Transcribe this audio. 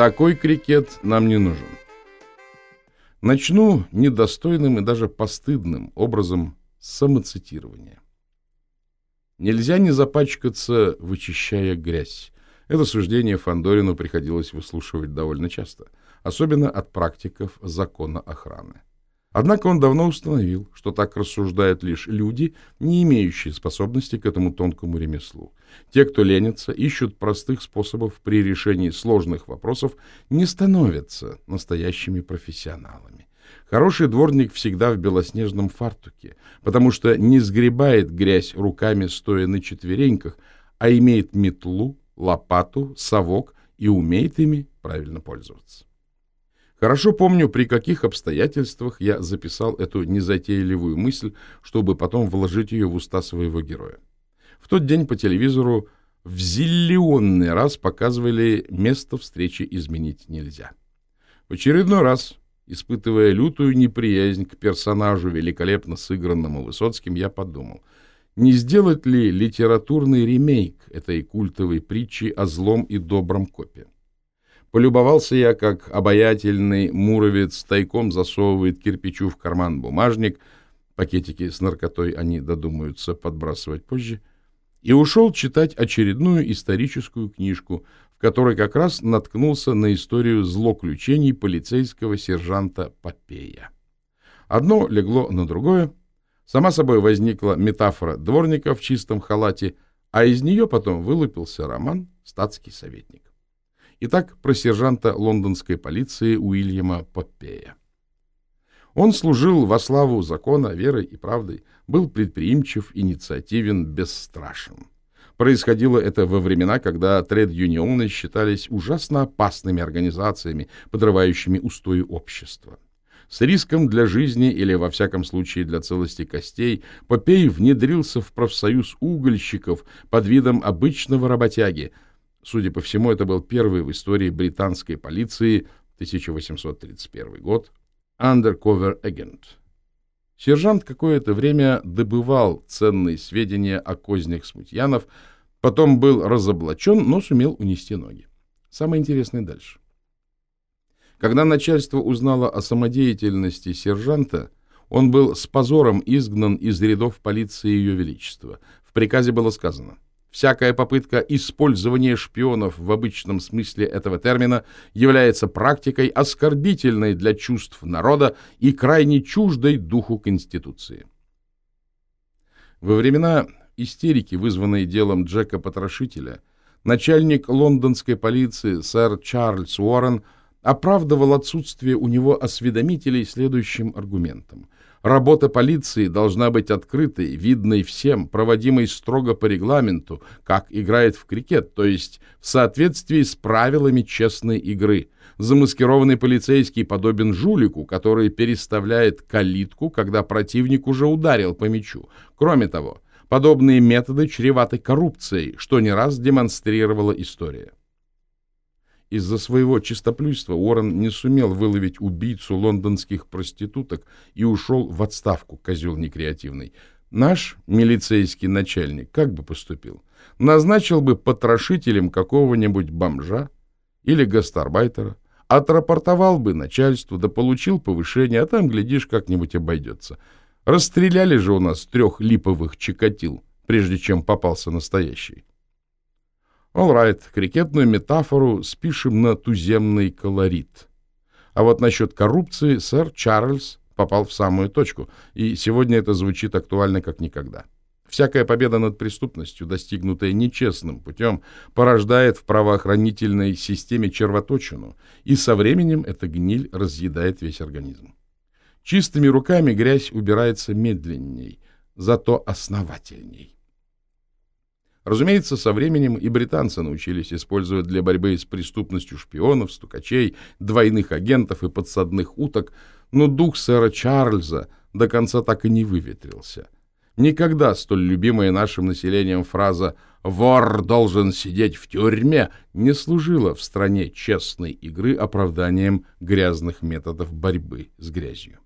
Такой крикет нам не нужен. Начну недостойным и даже постыдным образом самоцитирования. Нельзя не запачкаться, вычищая грязь. Это суждение Фандорину приходилось выслушивать довольно часто, особенно от практиков закона охраны. Однако он давно установил, что так рассуждают лишь люди, не имеющие способности к этому тонкому ремеслу. Те, кто ленится, ищут простых способов при решении сложных вопросов, не становятся настоящими профессионалами. Хороший дворник всегда в белоснежном фартуке, потому что не сгребает грязь руками, стоя на четвереньках, а имеет метлу, лопату, совок и умеет ими правильно пользоваться. Хорошо помню, при каких обстоятельствах я записал эту незатейливую мысль, чтобы потом вложить ее в уста своего героя. В тот день по телевизору в зиллионный раз показывали «Место встречи изменить нельзя». В очередной раз, испытывая лютую неприязнь к персонажу, великолепно сыгранному Высоцким, я подумал, не сделать ли литературный ремейк этой культовой притчи о злом и добром копе? Полюбовался я, как обаятельный муровец тайком засовывает кирпичу в карман бумажник, пакетики с наркотой они додумаются подбрасывать позже, и ушел читать очередную историческую книжку, в которой как раз наткнулся на историю злоключений полицейского сержанта Попея. Одно легло на другое, сама собой возникла метафора дворника в чистом халате, а из нее потом вылупился роман «Статский советник». Итак, про сержанта лондонской полиции Уильяма Поппея. Он служил во славу закона, верой и правдой, был предприимчив, инициативен, бесстрашен. Происходило это во времена, когда тред-юнионы считались ужасно опасными организациями, подрывающими устои общества. С риском для жизни или, во всяком случае, для целости костей, Попей внедрился в профсоюз угольщиков под видом обычного работяги – Судя по всему, это был первый в истории британской полиции 1831 год undercover agent. Сержант какое-то время добывал ценные сведения о кознях смутьянов, потом был разоблачен, но сумел унести ноги. Самое интересное дальше. Когда начальство узнало о самодеятельности сержанта, он был с позором изгнан из рядов полиции Ее Величества. В приказе было сказано – Всякая попытка использования шпионов в обычном смысле этого термина является практикой оскорбительной для чувств народа и крайне чуждой духу Конституции. Во времена истерики, вызванной делом Джека Потрошителя, начальник лондонской полиции сэр Чарльз Уоррен оправдывал отсутствие у него осведомителей следующим аргументом – Работа полиции должна быть открытой, видной всем, проводимой строго по регламенту, как играет в крикет, то есть в соответствии с правилами честной игры. Замаскированный полицейский подобен жулику, который переставляет калитку, когда противник уже ударил по мячу. Кроме того, подобные методы чреваты коррупцией, что не раз демонстрировала история. Из-за своего чистоплюйства Уоррен не сумел выловить убийцу лондонских проституток и ушел в отставку, козел некреативный. Наш милицейский начальник как бы поступил? Назначил бы потрошителем какого-нибудь бомжа или гастарбайтера, отрапортовал бы начальству, да получил повышение, а там, глядишь, как-нибудь обойдется. Расстреляли же у нас трех липовых чикатил, прежде чем попался настоящий. All right, крикетную метафору спишем на туземный колорит. А вот насчет коррупции сэр Чарльз попал в самую точку, и сегодня это звучит актуально как никогда. Всякая победа над преступностью, достигнутая нечестным путем, порождает в правоохранительной системе червоточину, и со временем эта гниль разъедает весь организм. Чистыми руками грязь убирается медленней, зато основательней. Разумеется, со временем и британцы научились использовать для борьбы с преступностью шпионов, стукачей, двойных агентов и подсадных уток, но дух сэра Чарльза до конца так и не выветрился. Никогда столь любимая нашим населением фраза «вор должен сидеть в тюрьме» не служила в стране честной игры оправданием грязных методов борьбы с грязью.